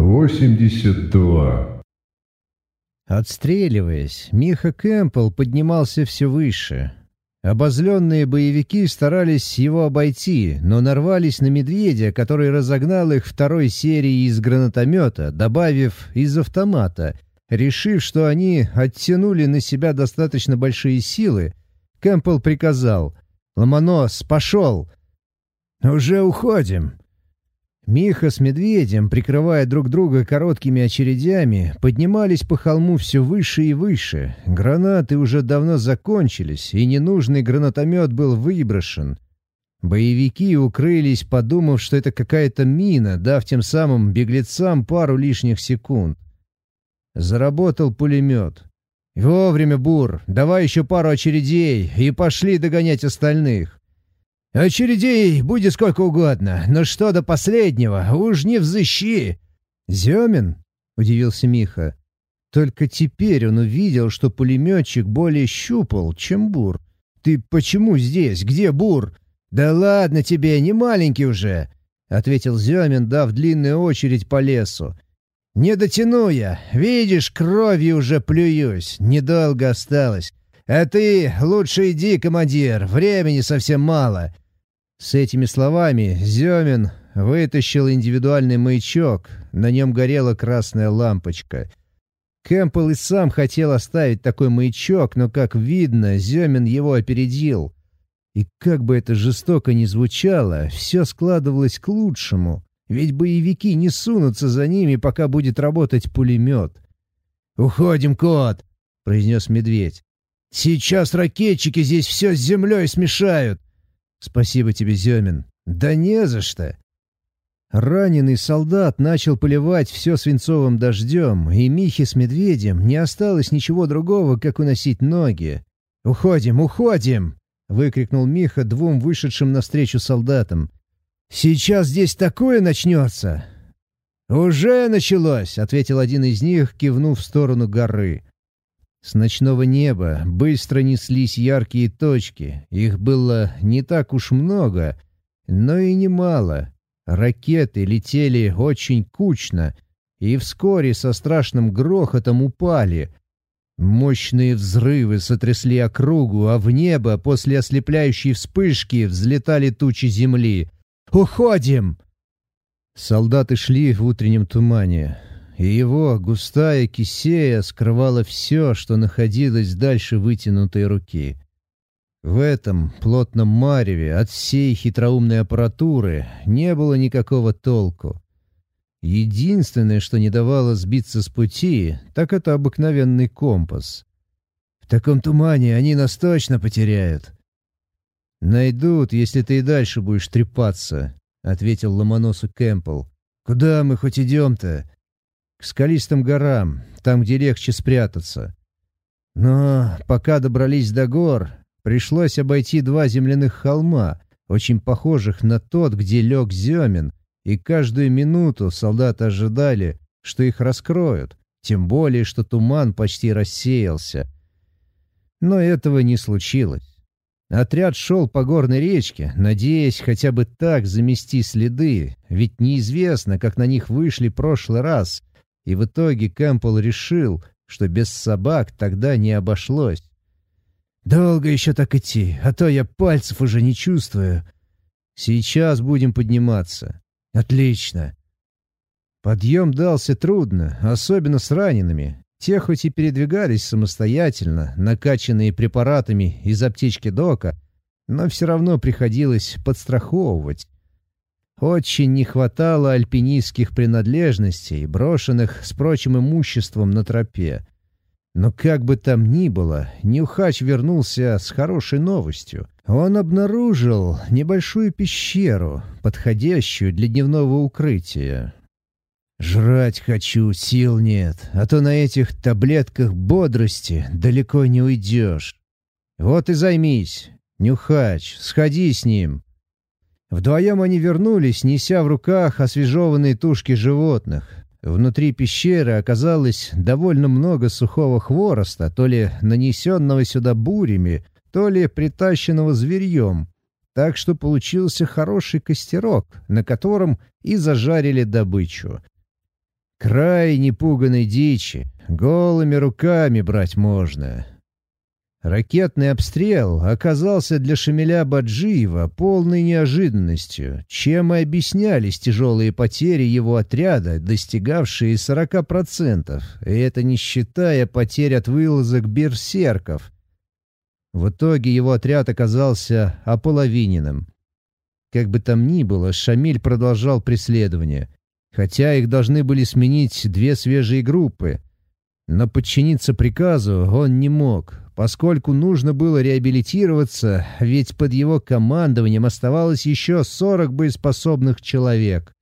82. Отстреливаясь, Миха Кэмпбелл поднимался все выше. Обозленные боевики старались его обойти, но нарвались на медведя, который разогнал их второй серией из гранатомета, добавив из автомата. Решив, что они оттянули на себя достаточно большие силы, Кэмпбелл приказал «Ломонос, пошел!» «Уже уходим!» Миха с Медведем, прикрывая друг друга короткими очередями, поднимались по холму все выше и выше. Гранаты уже давно закончились, и ненужный гранатомет был выброшен. Боевики укрылись, подумав, что это какая-то мина, дав тем самым беглецам пару лишних секунд. Заработал пулемет. «Вовремя, Бур! Давай еще пару очередей и пошли догонять остальных!» «Очередей будет сколько угодно, но что до последнего, уж не взыщи!» «Земин?» — удивился Миха. Только теперь он увидел, что пулеметчик более щупал, чем Бур. «Ты почему здесь? Где Бур?» «Да ладно тебе, не маленький уже!» — ответил Земин, дав длинную очередь по лесу. «Не дотяну я. Видишь, кровью уже плююсь. Недолго осталось. А ты лучше иди, командир. Времени совсем мало. С этими словами Зёмин вытащил индивидуальный маячок, на нем горела красная лампочка. Кэмпбелл и сам хотел оставить такой маячок, но, как видно, Зёмин его опередил. И как бы это жестоко ни звучало, все складывалось к лучшему, ведь боевики не сунутся за ними, пока будет работать пулемет. «Уходим, кот!» — произнес медведь. «Сейчас ракетчики здесь все с землей смешают!» «Спасибо тебе, Зёмин». «Да не за что». Раненый солдат начал поливать все свинцовым дождем, и Михе с медведем не осталось ничего другого, как уносить ноги. «Уходим, уходим!» — выкрикнул Миха двум вышедшим навстречу солдатам. «Сейчас здесь такое начнется!» «Уже началось!» — ответил один из них, кивнув в сторону горы. С ночного неба быстро неслись яркие точки. Их было не так уж много, но и немало. Ракеты летели очень кучно и вскоре со страшным грохотом упали. Мощные взрывы сотрясли округу, а в небо после ослепляющей вспышки взлетали тучи земли. «Уходим!» Солдаты шли в утреннем тумане и его густая кисея скрывала все, что находилось дальше вытянутой руки. В этом плотном мареве от всей хитроумной аппаратуры не было никакого толку. Единственное, что не давало сбиться с пути, так это обыкновенный компас. В таком тумане они нас точно потеряют. «Найдут, если ты и дальше будешь трепаться», — ответил Ломоносу Кэмпбелл. «Куда мы хоть идем-то? К скалистым горам, там, где легче спрятаться. Но пока добрались до гор, пришлось обойти два земляных холма, очень похожих на тот, где лег Земин, и каждую минуту солдаты ожидали, что их раскроют, тем более, что туман почти рассеялся. Но этого не случилось. Отряд шел по горной речке, надеясь хотя бы так замести следы, ведь неизвестно, как на них вышли прошлый раз, и в итоге Кэмпбелл решил, что без собак тогда не обошлось. «Долго еще так идти, а то я пальцев уже не чувствую. Сейчас будем подниматься. Отлично». Подъем дался трудно, особенно с ранеными. Те хоть и передвигались самостоятельно, накачанные препаратами из аптечки Дока, но все равно приходилось подстраховывать. Очень не хватало альпинистских принадлежностей, брошенных с прочим имуществом на тропе. Но как бы там ни было, Нюхач вернулся с хорошей новостью. Он обнаружил небольшую пещеру, подходящую для дневного укрытия. «Жрать хочу, сил нет, а то на этих таблетках бодрости далеко не уйдешь. Вот и займись. Нюхач, сходи с ним, Вдвоем они вернулись, неся в руках освежеванные тушки животных. Внутри пещеры оказалось довольно много сухого хвороста, то ли нанесенного сюда бурями, то ли притащенного зверьем. Так что получился хороший костерок, на котором и зажарили добычу. Крайне пуганой дичи. Голыми руками брать можно. Ракетный обстрел оказался для Шамиля Баджиева полной неожиданностью, чем и объяснялись тяжелые потери его отряда, достигавшие 40%, и это не считая потерь от вылазок берсерков. В итоге его отряд оказался ополовиненным. Как бы там ни было, Шамиль продолжал преследование, хотя их должны были сменить две свежие группы. Но подчиниться приказу он не мог, поскольку нужно было реабилитироваться, ведь под его командованием оставалось еще сорок боеспособных человек.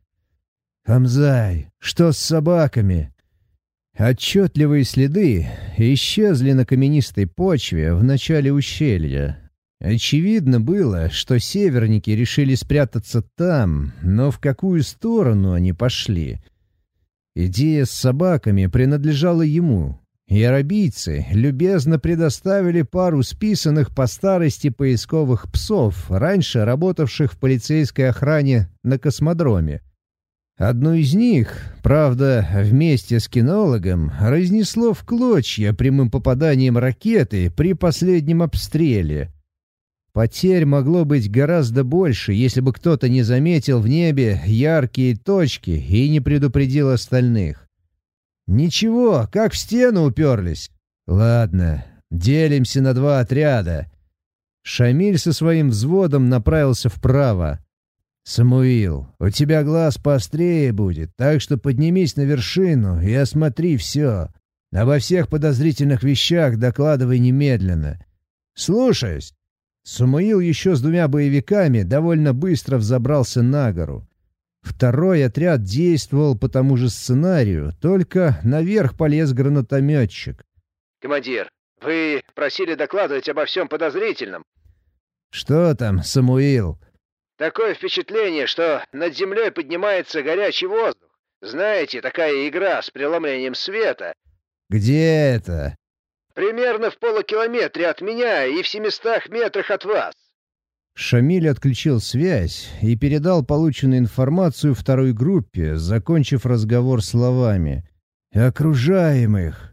«Хамзай, что с собаками?» Отчетливые следы исчезли на каменистой почве в начале ущелья. Очевидно было, что северники решили спрятаться там, но в какую сторону они пошли? Идея с собаками принадлежала ему, и арабийцы любезно предоставили пару списанных по старости поисковых псов, раньше работавших в полицейской охране на космодроме. Одну из них, правда, вместе с кинологом, разнесло в клочья прямым попаданием ракеты при последнем обстреле. Потерь могло быть гораздо больше, если бы кто-то не заметил в небе яркие точки и не предупредил остальных. «Ничего, как в стену уперлись». «Ладно, делимся на два отряда». Шамиль со своим взводом направился вправо. «Самуил, у тебя глаз поострее будет, так что поднимись на вершину и осмотри все. Обо всех подозрительных вещах докладывай немедленно. Слушаюсь». Самуил еще с двумя боевиками довольно быстро взобрался на гору. Второй отряд действовал по тому же сценарию, только наверх полез гранатометчик. «Командир, вы просили докладывать обо всем подозрительном». «Что там, Самуил?» «Такое впечатление, что над землей поднимается горячий воздух. Знаете, такая игра с преломлением света». «Где это?» «Примерно в полукилометре от меня и в семистах метрах от вас». Шамиль отключил связь и передал полученную информацию второй группе, закончив разговор словами. «Окружаем их.